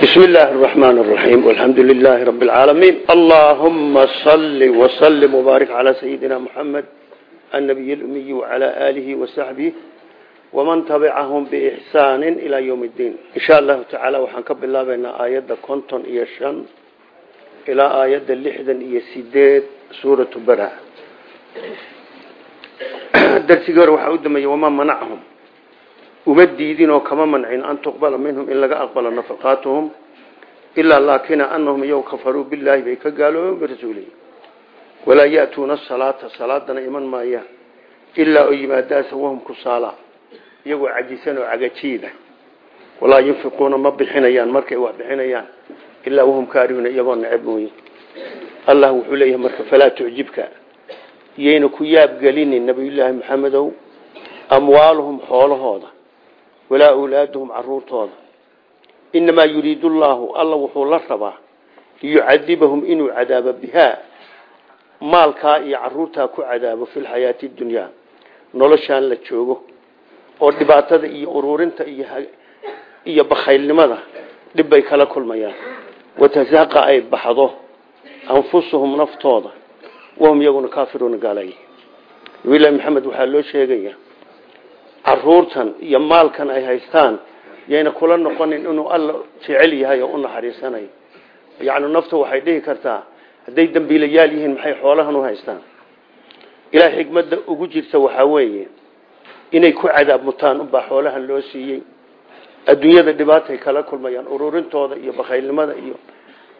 بسم الله الرحمن الرحيم والحمد لله رب العالمين اللهم صل وسلم وبارك على سيدنا محمد النبي الأمي وعلى آله وصحبه ومن تبعهم بإحسان إلى يوم الدين إن شاء الله تعالى وحنكب الله بين آيات كونتون إيا الشن إلى آيات اللحدا إيا سيدات سورة براء درسي قروا حاودما وما منعهم uma diidin oo kama mancin an tuqbala minhum in laga aqbalo nafaqaatuhum ilaa laakina anahum iyagu kafaruu bilaahi bay ka gaaloobeen birasuulihi walaa ya'tuuna asalaata salaadana iman maayaan ilaa oo yimaadaasa wahum kusaala iyagoo cajisan oo cagajiida. Walaa yunfiquuna ma markay wax bixinayaan ilaa wahum kaarihuuna iyagoo mooye allah wuxuu leeyahay marka falaa tucjibka iyayna ku yaabgelinin nabiyullaahi maxamedow amwaaluhum xoolahooda walaa awlaaduhum caruurtooda. Inamaa yuriidu llaahu alla wuxuu la rabaa liyucadibahum inuu cadaabo bihaa maalkaa iyo caruurtaa ku cadaabo fi lxayaati dunyaa noloshaan la joogo oo dhibaatada iyo ururinta iyo bakhaylnimada dhibbay kala kulmayaan. Watasaqa ay baxdo anfusuhum naftooda wahum iyaguna kaafiruuna gaalay nabilahi maxamed waxaa loo sheegaya caruurtan iyo maalkan ay haystaan yayna kula noqonin inuu alla jecel yahay oo u naxariisanayo yacni nafta waxay dhihi kartaa hadday dambiilayaal yihiin maxay xoolahan u haystaan? Ilaahay xikmadda ugu jirta waxaa weeye inay ku cadaab mutaan unbaa xoolahan loo siiyey. Adduunyada dhibaatay kala kulmayaan ururintooda iyo bakhaylnimada iyo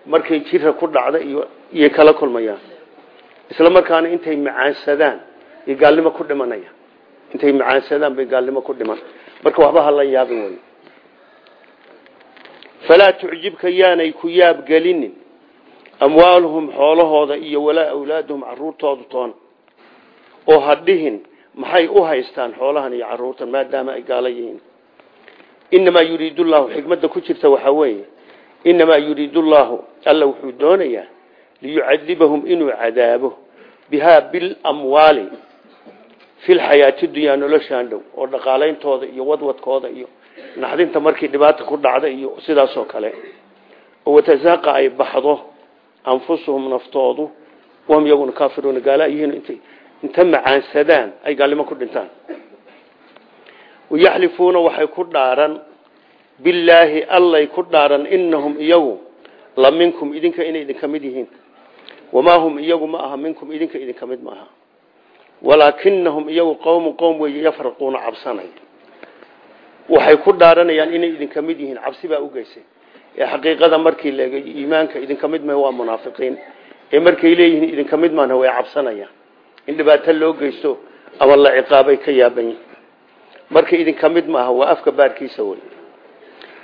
markay jira ku dhacda iyo iyay kala kulmayaan. Isla markaana intay macaansadaan iyo gaalnimo ku dhimanaya intay macaansadaan bay gaalnimo ku dhiman. Marka waxba hala yaabin wey falaa tucjibka yaanay ku yaabgelinin amwaaluhum xoolahooda iyo walaa awlaaduhum caruurtooda toon. Oo ha dhihin maxay u haystaan xoolahan iyo caruurtan maadaama ay gaalo yihiin. Inamaa yuriidu llahu xikmadda ku jirta waxaa weeye. Inamaa yuriidu llaahu alla wuxuu doonayaa liyucadibahum inuu cadaabo bihaa bilamwaali fi lxayaati dunyaa noloshaan dhow oo dhaqaaleyntooda iyo wadwadkooda iyo naxdinta markii dhibaata ku dhacda iyo sidaasoo kale. Oo watasaaqa ay baxdo anfusuhum naftoodu wahum yaguna kaafiruuna gaala yihiin int inta macaansadaan ay gaalnimo ku dhintaan. Wayaxlifuuna waxay ku dhaaran bilaahi allay ku dhaaran inahum iyagu la minkum idinka inay idinka mid yihiin. Wamaa hum iyagu ma aha minkum idinka idinka mid maaha walaakinahum iyagu qowmu qowm weeye yafraquuna cabsanay. Waxay ku dhaaranayaan inay idinka mid yihiin cabsi baa ugeysay ee xaqiiqada markii la eegay iimaanka idinka mid ma waa munaafiqiin. Ee markay leeyihiin idinka mid maana way cabsanayaan. In dhibaato loo geysto ama la ciqaabay ka yaaban yihiin marka idinka mid maaha waa afka baarkiisa wey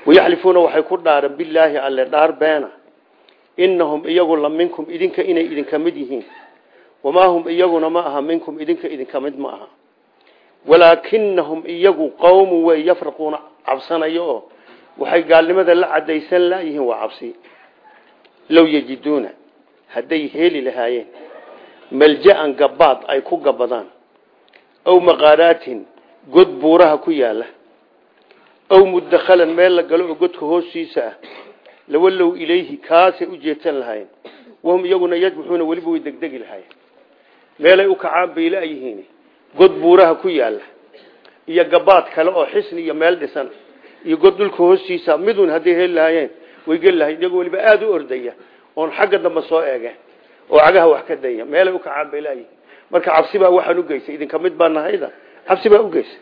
wayaxlifuuna waxay ku dhaaran bilaahi alle dhaar beena. Inahum iyagu la minkum idinka inay idinka mid yihiin wamaa hum iyaguna ma aha minkum idinka idinka mid ma aha walaakinahum iyagu qowmu wey yafraquuna cabsanayo oo waxay gaalnimada la cadaysan layihiin waa cabsi low yajiduuna hadday heli lahaayeen malja-an gabaad ay ku gabadaan aw maqaaraatin god buuraha ku yaalla aw mudakhalan meel la galo oo godka hoostiisa ah lawallow ilayhi kaasay u jeedsan lahaayeen wahum iyaguna yadbuxuuna weliba way degdegi lahaayeen meelay u kacaan bay la-yihiin god buuraha ku yaalla iyo gabaad kale oo xisni iyo meel dhisan iyo god dhulka hoostiisa midun hadday heli way geli iyagoo weliba aada u ordaya oon xagga dambe soo eege oo cagaha wax ka daya meelay u kacaan bay la-yihiin marka cabsi baa waxaan ugeysay idinka mid baa nahayda? Cabsi baa ugeysay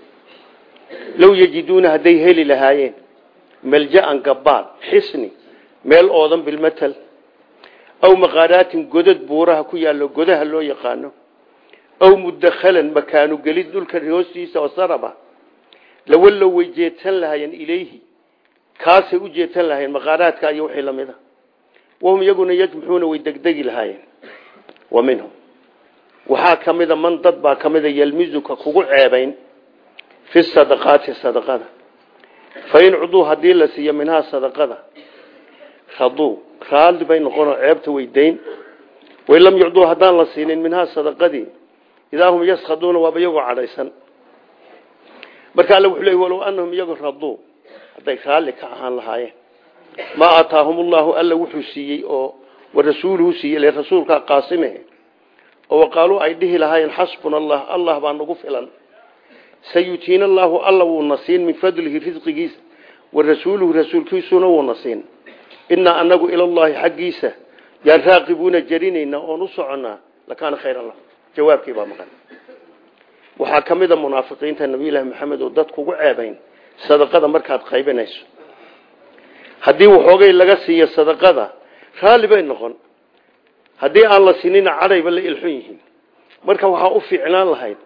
low yajiduuna hadday heli lahaayeen malja-an gabaad xisni meel oodan bilmatal aw maqaaraatin godad buuraha ku yaallo godaha loo yaqaano aw mudakhalan makaanu gelid dhulka hoostiisa oo saraba lawallow way jeedsan lahaayeen ilayhi kaasay u jeedsan lahayen maqaaraadka iyo wixii la mid a wahum iyaguna yajmuxuuna way degdegi lahaayeen wa minhum waxaa ka mida man dad baa ka mida yelmizuka kugu ceebayn fi sadaqaati sadaqada fain cuduu haddii la siiyo minhaa sadaqada raduu raalli bay noqonoo ceebta weydayn wain lam yucduu haddaan la siinin minhaa idaa hum yaskaduuna waaba iyagoo cadhaysan marka alle wuxuu leey walow anahum iyagu raduu hadday raalli ka ahaan lahaayeen maa aataahum ullahu alla wuxuu siiyey oo warasuuluhu siiyey ile rasuulkaa qaasime oo waqaaluu ay dhihi lahaayeen xasbuna allah allah baa nagu filan sayutiina allaahu alla wuuna siin min fadlihi risqigiisa warasuuluhu rasuulkiisuna wuuna siin inaa anagu ilallahi xaggiisa yaan raaqibuuna jarinaynaa oon u soconnaa lakaana jawaabkii baa maqan. Waxaa ka mid a munaafiqiinta nabiyullaahi maxamed oo dad kugu ceebayn sadaqada markaad qaybinayso haddii waxoogay laga siiyo sadaqada raalli bay noqon. Haddii aan la sinina cadhayba la ilxun yihiin. Marka waxaa u fiicnaan lahayd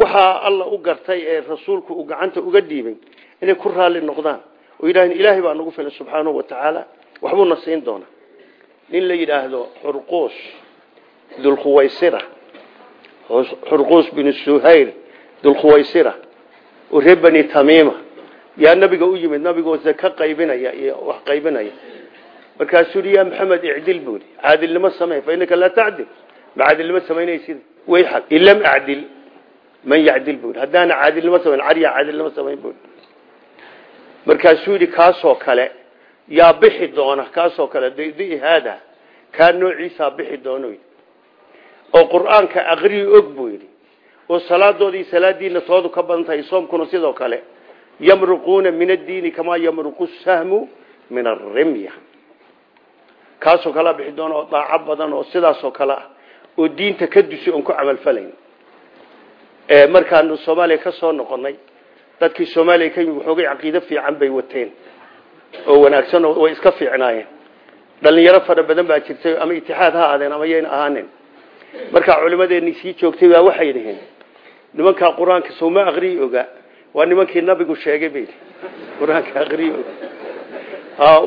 waxaa alla u gartay ee rasuulku uu gacanta uga dhiibay inay ku raalli noqdaan. Oo yidhahdeen ilaahay baa nagu filan subxaanahu wa tacaala waxbuuna siin doonaa. Nin la yidhaahdo xurquus dulkhuwaysira xurquus binu suhayr dulkhuwaysira oo reer bani tamiima. Yaa nabiga u yimid nabigoo zaka qaybinaya iyo wax qaybinaya. Markaasuu yidhi yaa maxamed icdil buuri caadilnimo samey fa innaka laa tacdil. Ma caadilnimo samaynaysid way xag in lam acdil. Man yacdil buuri haddaana caadilnimo samayn cariya caadilnimo samayn buuri markaasuu yidhi kaasoo kale yaa bixi doona kaasoo kale di haada kaa noociisaa bixi doono oo qur'aanka aqriyi og buu yidhi. Oo salaadoodii salaadiina toodu ka badan tahay soomkuna sidoo kale. Yamruquuna min addiini kamaa yamruqu sahmu min arimya kaasoo kalea bixi doona oo daaco badan oo sidaasoo kale ah oo diinta ka dusi oon ku camalfalayn markaanu soomaaliya ka soo noqonay dadkii soomaaliya ka yimid waxoogay fiican bay wateen. Oo wanaagsan way iska fiicnaayeen. Dhalinyaro fara badan baa jirtay ama itixaad ha aadeen ama yayna ahaanin markaa culimadeennii sii joogtay baa waxay dhaheen nimankaa qur'aanka sooma aqriyi oga waa nimankii nabigu sheegay bay qur'aanka aqriyi oga.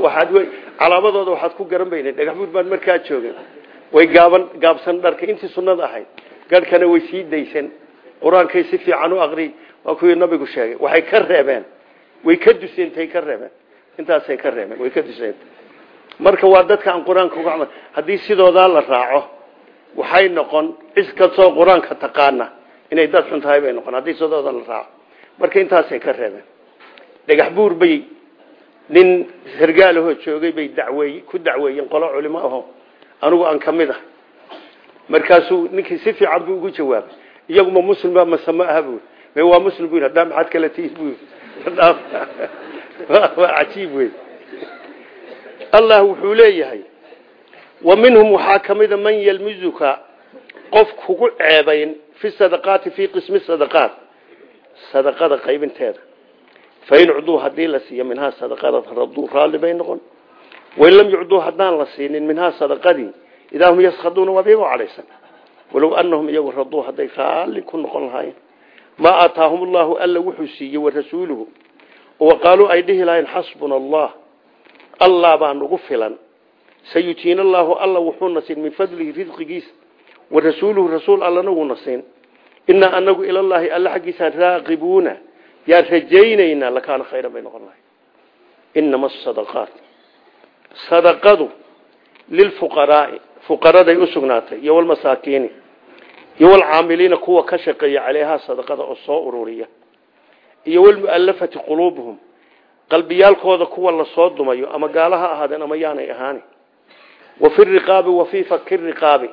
Waxaad w calaamadooda waxaad ku garan bayne dhagax buur baan markaa joogay. Way gaaban gaabsan dharka intii sunnada ahayd. Garhkana way sii daysan qur'aankay si fiican u aqriy waa kuwii nabigu sheegay. Waxay ka reebeen. Way ka duseentay ka reebeen. Intaasay ka reebeen way ka duseentay marka waa dadka aan qur'aanka uga haddii sidoodaa la raaco waxay noqon cis kastoo qur'aanka taqaana. Inay dad xun tahay bay noqon. Haddii sidooda la raaco. Marka intaasay ka reebeen. Dhagax buur bay nin sargaalahoo joogay bay dacweey ku dacweeyeen qolo culimo aho. Anigu aan ka mid ah. Markaasuu ninkii si fiican buu ugu jawaabay. Iyaguma muslimba mase ma aha buui me waa muslim bu haddaa maxaad kala tihi bu waa cajiib wey allah wuxuu leeyahay wa minhum waxaa ka mida man yalmizuka qof kugu ceebayn fi sadaqaati fii qismi sadaqaat sadaqada qaybinteeda. Fain ucduu haddii la siiyo minhaa sadaqada raduu raalli bay noqon. Wain lam yucduu haddaan la siinin minhaa sadaqadii idaa hum yaskaduuna waabiyagoo cadhaysan walow anahum iyagu raduu hadday raalli ku noqon lahaayeen. Maa aataahum allahu alla wuxuu siiyey warasuuluhu waqaaluu ay dhihi lahayn xasbuna allah allah baa nagu filan sayutiina allaahu alla wuxuuna siin min fadlihi risqigiisa warasuuluhu rasuul allana wuuna siin inaa anagu ilallaahi alla xaggiisaan raaqibuuna yaan rajaynaynaa lakaana khayran bay noqon lahay inama asadaqaat sadaqadu lilfuqaraai fuqaraday u sugnaatay iyo walmasaakiini iyo walcaamiliina kuwa ka shaqeeya caleyhaa sadaqada oo soo ururiya iyo walmu'alafati quluubuhum qalbiyaalkooda kuwa la soo dumayo ama gaala ha ahaadeen ama yaanay ahaani wa fi riqaabi wa fii faki riqaabi.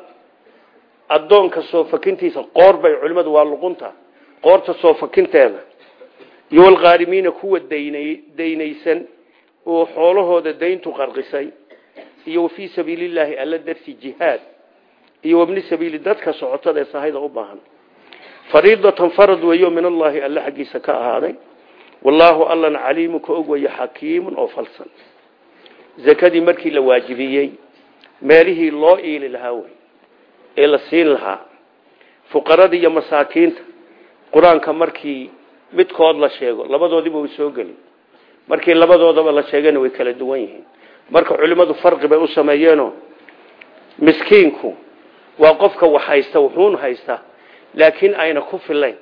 Addoonka soo fakintiisa qoor bay culimmadu waa luqunta. Qoorta soo fakinteeda iyo walqaarimiina kuwa daynay daynaysan oo xoolahooda dayntu qarqisay. Iyo wa fii sabiilillaahi alla darsi jihaad. Iyo wabni sabiili dadka socotada ee sahayda u baahan. Fariidatan farad weeyo min allaahi alle xaggiisa ka ahaaday. Wallaahu allana caliimu ka og xakiimun oo falsan. Zakadii markii la waajibiyey meelihii loo iili lahaa wey ee la siin lahaa. Fuqaradii iyo masaakiinta qur'aanka markii midkood la sheego labadoodiba way soo geli markii labadoodaba la sheegana way kala duwan yihiin. Marka culimmadu farqi bay u sameeyeenoo miskiinku waa qofka wax haysta wuxuun haysta laakiin ayna ku filayn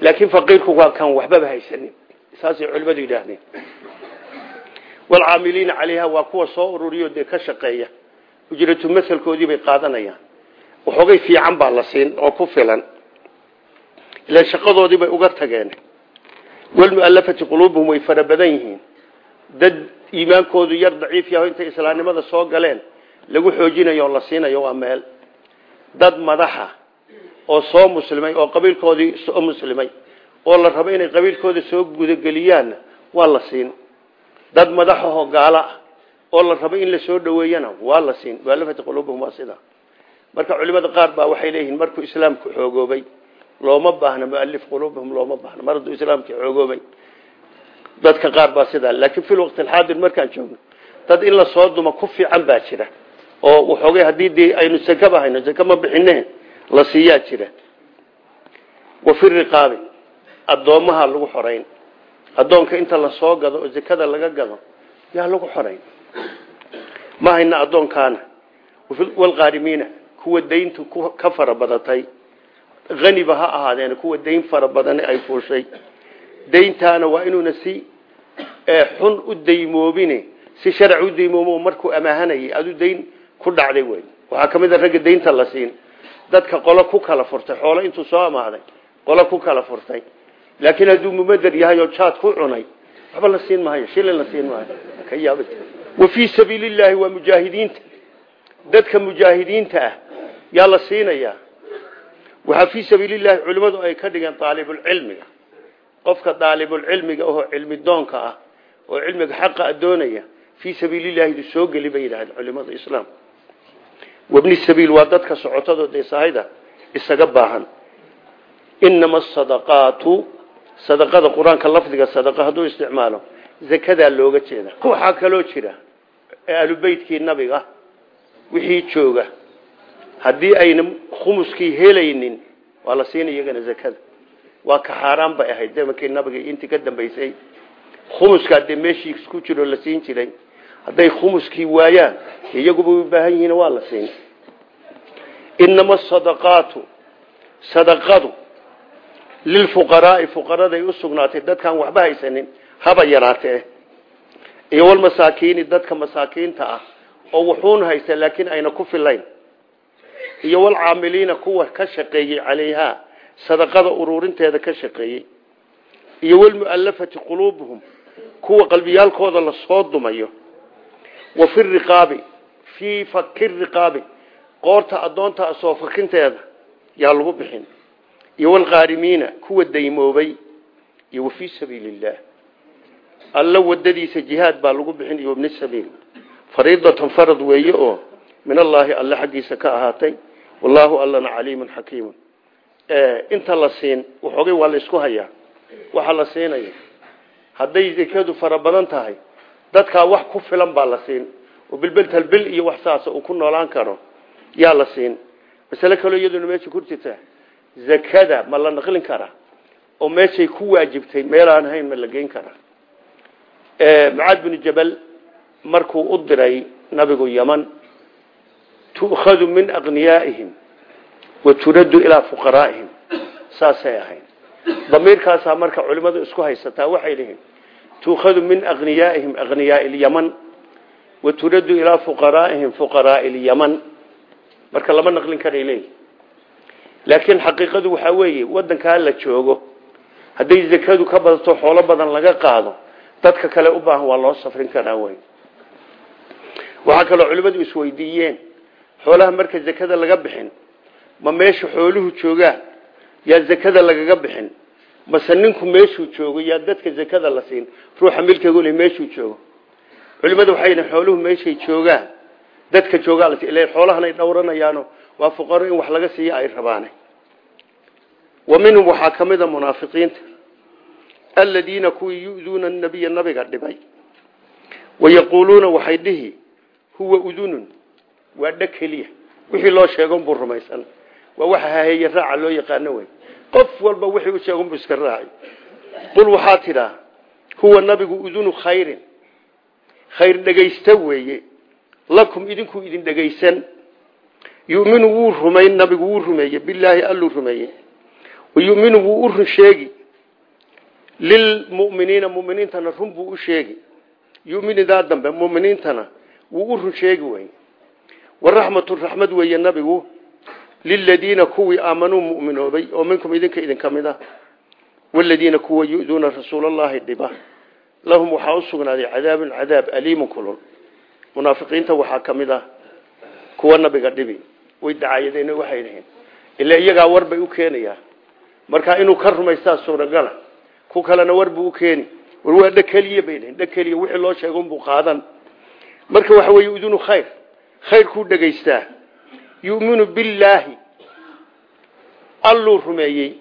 laakiin faqiirku waa kan waxbaba haysanin. Saasay culimmadu yidhaahdeen. Walcaamiliina calayha waa kuwa soo ururiyo dee ka shaqeeya ujratu masalkoodii bay qaadanayaan. Waxoogay fiican baa la siin oo ku filan. Ilaan shaqadoodii bay uga tageen. Walmu'alafati quluubuhum way fara badan yihiin. Dad iimaankoodu yar daciif yaho intay islaamnimada soo galeen lagu xoojinayo oo la siinayo waa meel. Dad madaxa oo soo muslimay oo qabiilkoodii soo muslimay oo la rabo inay qabiilkooda soo gudageliyaanna waa la siin. Dad madaxaho gaalo ah oo la rabo in la soo dhaweeyana waa la siin mualafati quluubahum waa sida. Marka culimada qaar baa waxay leeyihiin markuu islaamku xoogoobay looma baahna mualif quluubahum looma baahna. Mar hadduu xoogoobay dadka qaar baa sidaa laakiin fi lwaqti alxaadir markaan joogno dad in la soo duma ku fiican baa jira. Oo waxoogay haddii dee aynu sakaba hayno saka ma la siiyaa jira. Wa riqaabi addoommaha lagu xorayn addoonka inta la soo gado oo zakada laga gado yaa lagu xorayn ma hayna addoonkaana walqaarimiina kuwa dayntu ka fara badatay. Haniba ha ahaadeen kuwa dayn fara badane ay fuushay dayntaana waa inuuna si xun u daymoobine. Si sharci u daymoomo markuu amaahanayay adu dayn ku dhacday wey waxaa ka mid a ragga daynta la siin. Dadka qolo ku kala furtay xoolo intuu soo amaahday qolo ku kala furtay. Laakiin hadduu mumader yahay oo jaad ku cunay waxba la siin maayo shilin la siin maayo wa fii sabiili llaahi waa mujaahidiinta dadka mujaahidiinta ah yaa la siinayaa waxaa fii sabiili llahi culimmadu ay ka dhigeen daalibulcilmiga qofka daalibulcilmiga oo cilmi doonka ah oo cilmiga xaqa a doonaya fii sabiilillahi soo geli bay yidhahdeen culimada islaam. Wabni sabiil waa dadka socotadooda isahayda isaga baahan. Inama asadaqaatu sadaqada qur'aanka lafdiga sadaqa hadduu isticmaalo zakadaa looga jeeda. Waxaa kaloo jira aalubeytkii nabiga wixii jooga. Haddii ayna khumuskii helaynin waa la siina iyagana zakada waa ka xaaraan bay ahayd. Zamankii nabiga intii ka dambaysay khumuskaa dee meeshii ku jiro la siin jiray hadday khumuskii waayaan iyaguba u baahan yihiin waa la siin. Inama asadaqaatu sadaqadu lilfuqaraai fuqaraday u sugnaatay dadkaan waxba haysanin haba yaraatee. Iyo walmasaakiini dadka masaakiinta ah oo wuxuun haysta laakiin ayna ku filayn. Iyo walcaamiliina kuwa ka shaqeeyey calayha sadaqada ururinteeda ka shaqeeyey. Iyo walmu'alafati quluubuhum kuwa qalbiyaalkooda la soo dumayo. Wa fi riqaabi fii faki riqaabi qoorta addoonta soo fakinteeda yaa lagu bixin. Iyo walqaarimiina kuwa daymoobay. Iyo wa fii sabiili illaah alla wadadiisa jihaad baa lagu bixin iyo ibni sabiil. Fariidatan farad weeye oo min allaahi alle xaggiisa ka ahaatay. Wallaahu allana caliimun xakiimun. Inta la siin waxoogay waa la isku hayaa. Waxa la siinaya. Hadday zekadu fara badan tahay dadkaa wax ku filan baa la siin. Oo bilbeltal bil iyo wax saasa uu ku noolaan karo yaa la siin. Masale kaloo iyaduna meesha ku jirta zakada ma la naqlin karaa oo meeshay ku waajibtay meelaan hayn ma la geyn karaa mucaad binu jabal markuu u diray nabigu yaman tu'khadu min aqniyaa'ihim wa turaddu ilaa fuqaraa'ihim saasay ahayd damiirkaasaa marka culimmadu isku haysataa waxay lihiin tuukhadu min aqniyaa'ihim aqniyaai lyaman wa turaddu ilaa fuqaraa'ihim fuqaraai lyaman marka lama naqlin karay leeyihi laakiin xaqiiqadu waxaa weeye wadankaa la joogo hadday zakadu ka badato xoolo badan laga qaado dadka kale u baahan waa loo safrin karaa wey waxaa kaloo culimmadu isweydiiyeen xoolaha marka zakada laga bixin ma meesha xooluhu joogaan yaa zakada lagaga bixin? Mase ninku meeshuu joogo yaa dadka zakada la siin ruuxa milkigu le meeshuu joogo? Culimadu waxay yidheen xooluhu meeshay joogaan dadka joogaa la ila xoolahan ay dhowranayaano waa fuqaro in wax laga siiyo ay rabaane. Wa minhum waxaa ka munaafiqiinta aladiina kuwii yu'duuna nabiya nabiga dhibay. Wayaquuluuna waxay dhihi huwa udunun waa dheg keliya. Wixii loo sheegon buu rumaysan. Waa waxa haheeye raaca loo yaqaano wey. Qof walba wixii u sheegon buu iska raaci qul waxaa tidhaa huwa nabigu udunu khayrin. Khayr dhegaysta weeye. Lakum idinku idin dhegaysan lilmuminiina muminiintana run buu u sheegi. Yuminidaa dambe muminiintana wuu u run sheegi wey waraxmatu raxmad weeye nabigu liladiina kuwii aamanuu muminoobay oo minkum idinka idinka mid ah. Waladiina kuwa yu'duuna rasuulallaahi dhiba. Lahum waxaa u sugnaaday cadaabun cadaab aliimun kulun munaafiqiinta waxaa ka mid ah kuwa nabiga dhibi. Way dacaayadeen waxay dhaheen ilaa iyagaa war bay u keenayaa ku kalena war buu u keeni war waa dhakeliye bay dhaheen dhakeliye wixii loo sheega unbuu qaadan. Marka waxa weeye udunu khayr. Khayrkuu dhegaystaa. Yuminu billaahi. Alluu rumeeyey.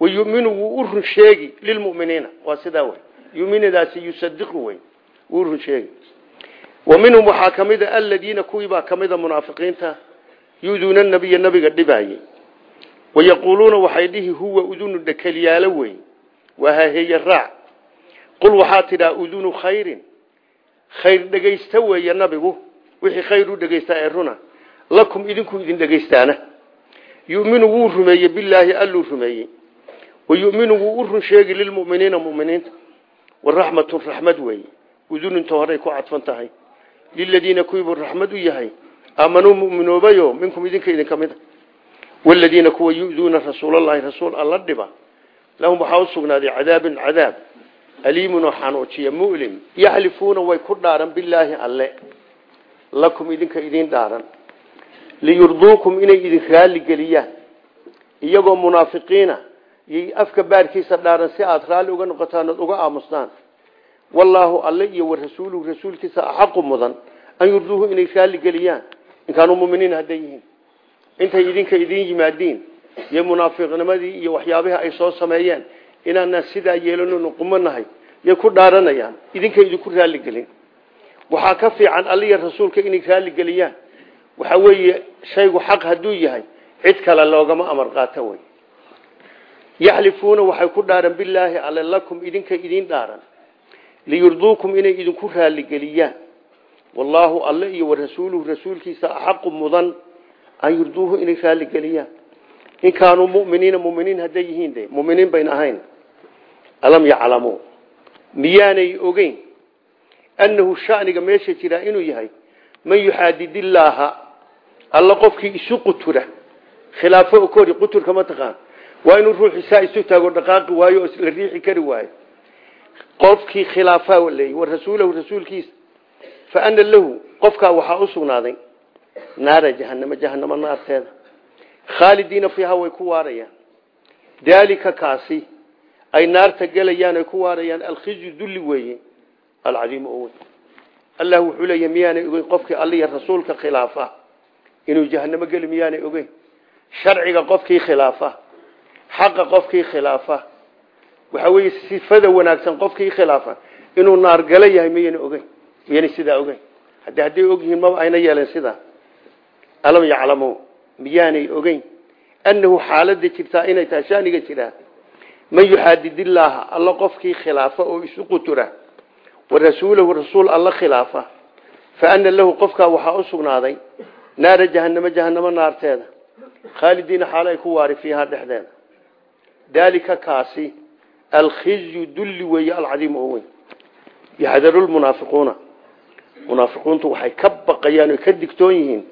Wayuminu wuu u run sheegi lilmuminiina. Waa sidaa wey yuminadaasi yusadiqu wey wuu run sheegi. Wa minhum waxaa ka mid a aladiina kuwiibaa ka mida munaafiqiinta. Yuduuna nabiya nabiga dhibaayey wayaquuluuna waxay dhihi huwa udunu dhakeliyaalo wey waa haheeye raac qul waxaa tidhaa udunu khayrin khayr dhegaysta weeye nabigu wixii khayr u dhegaysta ee runa lakum idinku idin dhegaystaana yuminu wuu rumeeyey bilaahi alluu rumeeyey wayuminu wuu u run sheegi lilmuminiina muminiinta waraxmatun raxmad weeye uduninta horay ku cadfan tahay liladiina kuwiibuu raxmad u yahay aamanuu muminoobayo minkum idinka idinka mid a lahum waxaa u sugnaaday cadaabun cadaab aliimun oo xanuujiya mulim yaxlifuuna way ku dhaaran bilaahi alle lakum idinka idin dhaaran liyurduukum inay idin raalli geliyaan iyagoo munaafiqiina iyo afka baarkiisa dhaaran si aada raalli uga noqotaan ood uga aamustaan wallaahu alle iyo warasuuluhu rasuulkiisa axaqu mudan an yurduuhu inay raalli geliyaan inkaanuu muminiin hadday yihiin iyo munaafiqnimadii iyo waxyaabihii ay soo sameeyeen inaanaan sidaa yeelano qumanahay yay ku dhaaranayaan idinka idinku raalligelin waxaa ka fiican alliya rasuulka inay raalligeliyaan waxa weeye shaygu xaq hadduu yahay cid kale loogama amar qaato wey. Yaxlifuuna waxay ku dhaaran bilaahi alle lakum idinka idin dhaaran. Liyurduukum inay idinku raalligeliyaan wallaahu alle iyo warasuuluhu rasuulkiisa axaqu mudan an yurduuhu inay raalligeliyaan in kaanuu muminiina muminiin hadday yihiin de muminiin bayn ahayn. Alam yaclamuu miyaanay ogeyn annahu shaniga meesha jiraa inuu yahay man yuxaadid illaaha alla qofkii isu qutura khilaafo kori quturka ma taqaan. Waa inuu ruuxi saa isu taago dhaqaaqi waayo oo la riixi kari waayo. Qofkii khilaafaa leey wa rasuulahu rasuulkiisa. Fa ana lahu qofkaa waxaa khaalidiina fiiha way ku waarayaan. Daalika kaasi ay naarta gelayaan ay ku waarayaan. Alkhizyu dulli weeye alcadiimu o wey allah wuxuu leeya miyaanay ogeyn qofkii alliya rasuulka khilaafa? Inuu jahanamo geli miyaanay ogeyn? Sharciga qofkii khilaafa xaqa qofkii khilaafa. Waxa weeye sifada wanaagsan qofkii khilaafa. Inuu naar gala yahay miyana ogeyn? Miyana sidaa ogeyn? Haddi hadday ogyihiin maba ayna yeeleen sidaa? Alam yaclamuu miyaanay ogeyn? Annahu xaalada jirtaa inay tahay shaaniga jiraa man yuxaadid illaaha alla qofkii khilaafa oo isu qutura. Wa rasuulahu rasuul alla khilaafa. Fa ana lahu qofkaa waxaa u sugnaaday naara jahanamo jahanamo naarteeda. Khaalidiina xaalo ay ku waari fiihaa dhexdeeda. Daalika kaasi alkhizyu dulli weeye alcadiimu oo weyn. Yaxdaru lmunaafiquuna waxay ka baqayaan oy ka digtoon yihiin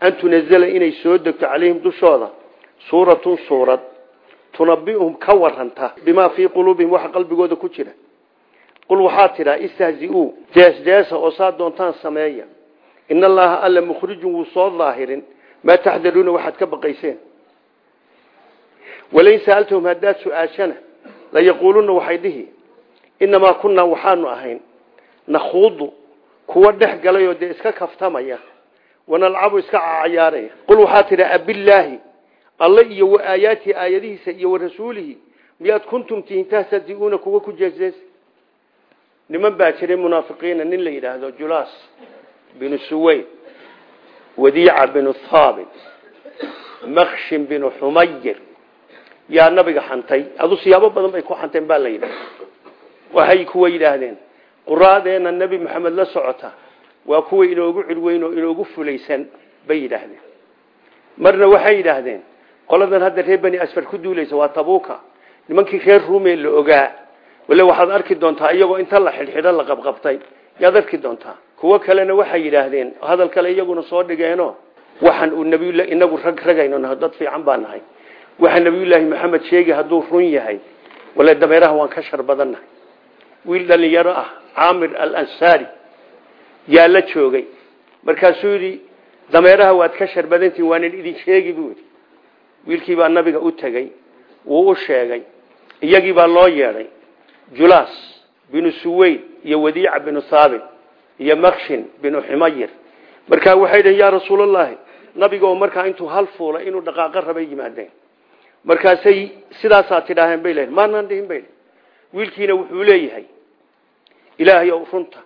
an tunazala inay soo degto calayhim dushooda suuratun suurad tunabiuhum ka waranta bimaa fii quluubihim waxa qalbigooda ku jira qul waxaa tidhaa istahzi-uu jeesjeesa oo saa doontaan sameeya in allaha alla mukhrijun wuu soo daahirin maa taxdaruuna waxaad ka baqayseen walain sa'altahum haddaad su'aashana layaquuluna waxay dhihi inamaa kunaa waxaanu ahayn nakhuudu kuwa dhex galayoo dee iska kaftamaya wanalcabu iska cayaaraya. Qul waxaa tidhi abillaahi alle iyo wa aayaatihi aayadihiisa iyo wa rasuulihi miyaad kuntum tihiin tahtaziuuna kuwa ku jeesjees. Niman baa jiray munaafiqiina nin la yidhaahdo julaas binu suwayd wadiica binu thaabit makshin binu xumayir yaa nabiga xantay adu siyaabo badan bay ku xanteen baa la yidhi. Waxay kuwa waa kuwa inoogu cirweyn oo inoogu fulaysan bay yidhaahdeen. Marna waxay yidhaahdeen qoladan hadda reer bani asfar ku duulaysa waa tabuuka. Nimankii reer ruume la ogaa. Wale waxaad arki doontaa iyagoo inta la xidhxidho la qabqabtay. Yaad arki doontaa. Kuwo kalena waxay yidhaahdeen hadal kale iyaguna soo dhigeeno. Waxaan uu nabiyulla inagu rag ragayno nahay dad fiican baa nahay. Waxa nabiyullaahi maxamed sheegi hadduu run yahay. Wale dameeraha waan ka shar badannahay. Wiil dhalinyaro ah caamir alansaari yaa la joogay. Markaasuu yidhi dameeraha waad ka sharbadantiin waanan idin sheegi buu yidhi. Wiilkii baa nabiga u tegey wuu u sheegay iyagii baa loo yeedhay. Julaas binu suweyd iyo wadiica binu saabit iyo makshin binu ximayir markaa waxay dhaheen yaa rasuulallaahi nabiga oo markaa intuu hal fuulay inuu dhaqaaqo rabay yimaadeen. Markaasay sidaasaa tidhaaheen bay leeyihiin maanaan dhihin bay wiilkiina wuxuu leeyahay ilaahay ow runta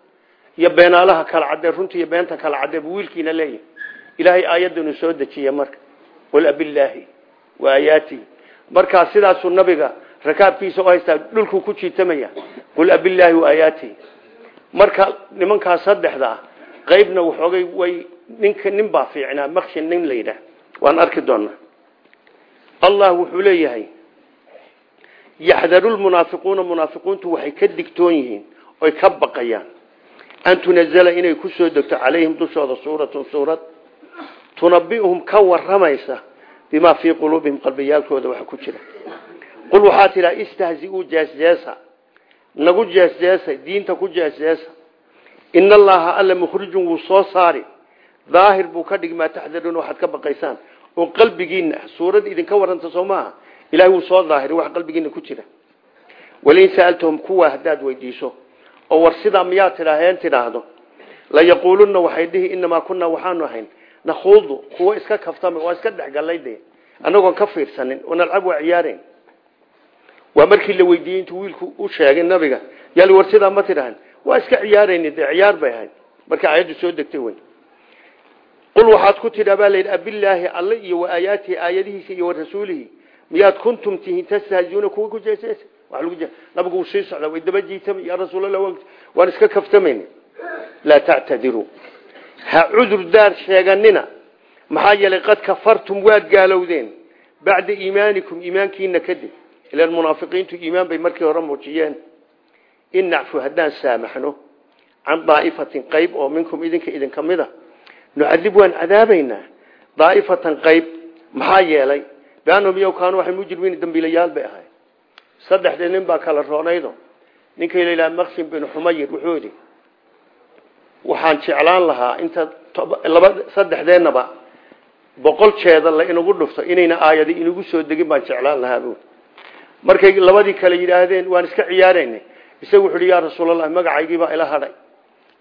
iyo beenaalaha kala cadee runta iyo beenta kala cadee wiilkiina leeyahay. Ilaahay aayadanu soo dejiye marka. Qul abillaahi wa aayaatihi markaa sidaasuu nabiga rakaabkiisa u haystaa dhulkuu ku jiitamaya. Qul abillaahi wa aayaatihi marka nimankaas saddexda ah qaybna waxoogay way ninka nin baa fiicnaa makshin nin la waan arki doonaa. Allah wuxuu leeyahay yaxdaru lmunaafiquuna munaafiqiintu waxay ka digtoon yihiin oy ka baqayaan an tunazala inay ku soo degto calayhim dushooda suuratun suurad tunabi'uhum ka waramaysa bimaa fii quluubihim qalbiyaalkooda waxa ku jira qul waxaa tidhaa istahzi-uu jeesjeesa nagu jeesjeesa diinta ku jeesjeesa ina allaha alla mukhrijun wuu soo saari daahir buu ka dhig maa taxdaruun waxaad ka baqaysaan oo qalbigiina suurad idinka waranta soo maaha ilahay wuu soo daahiri wax qalbigiina ku jira walain sa'altahum kuwa haddaad weydiiso oo war sidaa miyaa tidhaaheen tidhaahdo layaquulunna waxay dhihi inamaa kunaa waxaanu ahayn nakhuudu kuwa iska kaftama waa iska dhexgallay de annagoon ka fiirsanin oo nalcab waa ciyaarayn waa markii la weydiiyey intuu wiilku u sheegay nabiga yaali war sidaa ma tidhahan waa iska ciyaarayni ciyaar bay ahayd. Markii aayaddu soo degtay wey qul waxaad ku tidhaa baa layidhi abillaahi alle iyo wa aayaatihi aayadihiisa iyo rasuulihi miyaad kuntum tihiin tastahziuna kuwa ku jeeseesa nabigu sii socdaa way daba jiitama yaa rasuulallah waan iska kaftamayna laa tactadiruu ha cudur daar sheeganina. Maxaa yeelay qad kafartum waad gaalowdeen. Bacda iimaanikum iimaankiina kadib ilan munaafiqiintu iimaan bay markii hore muujiyeen. In nacfu haddaan saamaxno can daa'ifatin qayb oo minkum idinka idinka mid a nucadib waan cadaabaynaa daa'ifatan qayb maxaa yeelay biannahum iyow kaanu waxay mujrimiin dambiilayaal bay ahay saddexdii nin baa kala roonaydo. Ninkay la yidhaha maksim bin xumayir wuxuu yidhi waxaan jeclaan lahaa inta laba saddexdeennaba boqol jeeda la inagu dhufto inayna aayadi inagu soo degin baan jeclaan lahaa buui markay labadii kale yidhaahdeen waan iska ciyaaraynay isagu wuxu uhi yaa rasuulallah magacaygiibaa ila hadhay.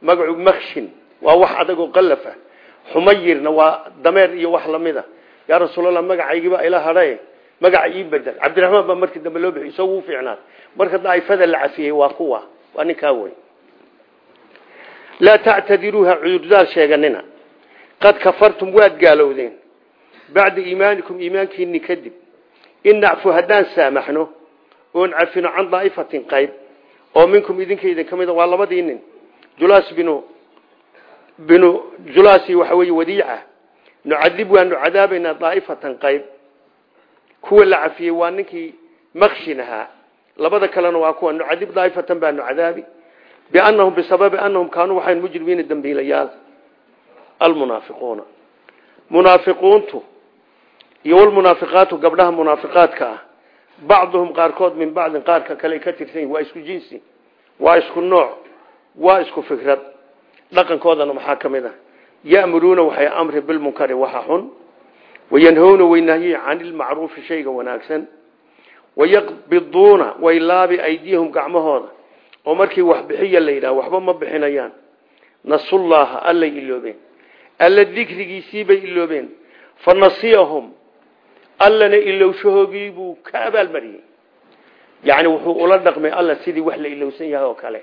Magacu makshin waa wax adagoo qallaf ah. Waa dameer iyo wax lamida yaa rasuulallah magacaygiibaa ila hadhay magaca ii bedel. Cabdiraxmaan baa markii dambe loo bixiy isagu u fiicnaa marka daaifada la cafiyey waa kuwa waa ninkaa wey laa tactadiruuha cudurdaar sheeganina qad kafartum waad gaalowdeen. Bacda iimaanikum iimaankiini kadib. In nacfu haddaan saamaxno oon cafino can daa'ifatin qayb oo minkum idinka idinka mida waa labadii nin. Julaas binu binu julaasi waxa weeye wadiica. Nucadib waanu cadaabaynaa daa'ifatan qayb kuwa la cafiyey waa ninkii makshin ahaa. Labada kalena waa kuwa nucadib daaifatan baanu cadaabi biannahum bisababi annahum kaanuu waxayn mujrimiina dambiilayaal. Almunaafiquuna. Munaafiquuntu iyo walmunaafiqaatu gabdhaha munaafiqaadka ah. Bacduhum qaarkood min bacdin qaarka kale ka tirsan yihiin waa isku jinsi waa isku nooc waa isku fikrad. Dhaqankoodana maxaa ka mid ah? Ya'muruuna waxay amri bilmunkari waxa xun wayanhowna way nahyi can ilmacruufi shayga wanaagsan wayaqbiduuna way laabi aydiyahum gacmahooda. Oo markii wax bixiya la yidhaha waxba ma bixinayaan. Nasullaha allay iloobeen alla dikrigiisiibay iloobeen fa nasiyahum allana ilowshahoogii buu ka abaalmariyey. Yacni wuxuu ula dhaqmay alla sidii wax la ilowsan yahay oo kale.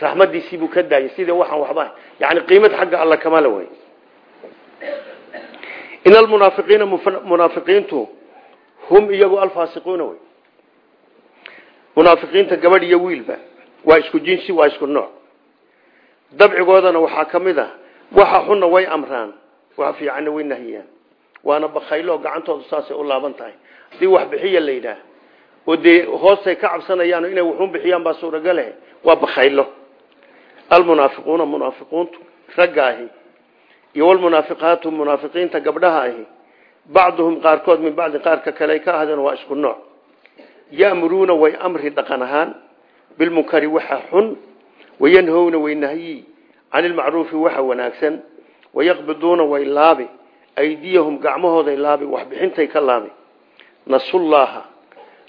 Raxmadiisiibuu ka daayay sidii waxaan waxba yani qiimad xagga alla kamala in almunaafiqiina munaafiqiintu hum iyagu alfaasiquuna wey munaafiqiinta gabadh iyo wiilba waa isku jinsi waa isku nooc dabcigoodana waxaa ka mid ah waxa xunna way amraan waxa fiicanna way nahiyaan waana bakaylo gacantoodu saasay u laaban tahay haddii wax bixiya la yidhaah oo dee hoostay ka cabsanayaan inay waxun bixiyaan baa suuragale waa bakaylo almunaafiquuna munaafiquuntu ragga ahi iyo walmunaafiqaatu munaafiqiinta gabdhaha ahi bacduhum qaarkood min bacdi qaarka kale ka ahdeen waa isku nooc. Ya'muruuna way amri dhaqan ahaan bilmunkari waxa xun wayanhowna way nahyi can ilmacruufi waxa wanaagsan wayaqbiduuna way laabi aydiyahum gacmahooday laabi waxbixintay ka laabi. Nasullaaha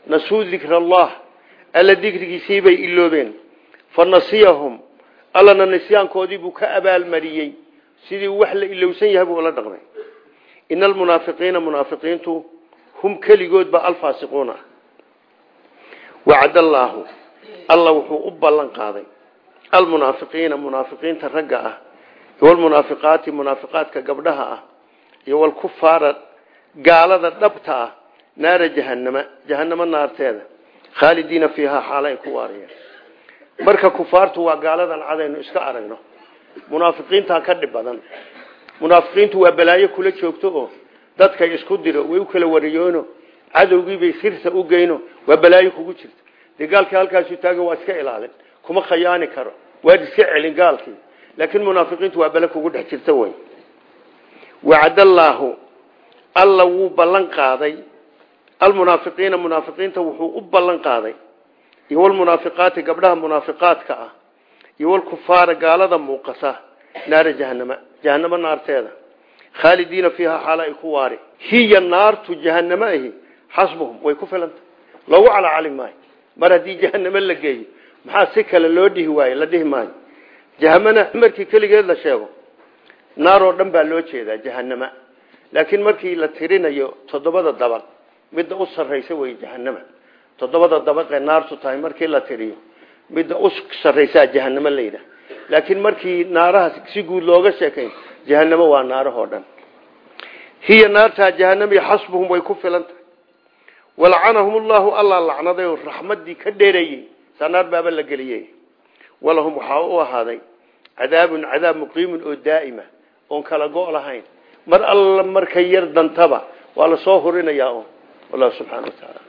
nasuu dikra allah alla dikrigiisii bay iloobeen fa nasiyahum allana nisyaankoodii buu ka abaalmariyey sidii wax la ilowsan yahay buu ula dhaqmay. Ina almunaafiqiina munaafiqiintu hum keligoodba alfaasiquuna. Wacad allaahu alla wuxuu u ballan qaaday. Almunaafiqiina munaafiqiinta ragga ah walmunaafiqaati munaafiqaadka gabdhaha ah iyo walkufaara gaalada dhabta ah naara jahanama jahanamo naarteeda. Khaalidiina fiihaa xaalo ay ku waariyeen. Marka kufaartu waa gaaladan cadaynu iska aragno munaafiqiintaa ka dhib badan. Munaafiqiintu waa balaayo kula joogto oo dadkay isku diro way u kala wariyoono cadowgiibay sirta u geyno waa balaayo kugu jirta dee gaalkii halkaasu taagan waa iska ilaalin kuma khayaani karo waad iska celin gaalkii. Laakiin munaafiqiintu waa bale kugu dhex jirta wey wacadallaahu alla wuu ballan qaaday. Almunaafiqiina munaafiqiinta wuxuu u ballan qaaday. Iyo walmunaafiqaati gabdhaha munaafiqaadka ah iyo walkufaara gaalada muuqata naara jahanama jahanamo naarteeda. Khaalidiina fiihaa xaalo ay ku waari. Hiya naartu jahanamo ahi xasbuhum way ku filanta. Loogu calacali maayo. Mar haddii jahanamo la geeyo maxaa si kale loo dhihi waaye la dhihi maayo? Jahamana markii keligeed la sheego naar oo dhan baa loo jeedaa jahanama laakiin markii la tirinayo toddobada dabaq midda u sarraysa wey jahanama toddobada dabaqee naartu tahay markii la tiriyo midda u sarraysaa jahanamo layidhaah laakiin markii naaraha si guud looga sheekayn jahanamo waa naarahoo dhan. Hiya naartaa jahanami xasbuhum way ku filan tahay walacanahum ullahu alla lacnaday oo ka dheereeyey. Saa naar baaba la geliyey. Walahum waxaa u ahaaday cadaabun cadaab muqiimun oo daa'ima oon kala go' lahayn mar alla markay yar dantaba waa la soo hurinayaa un wallahu subxana wa tacaala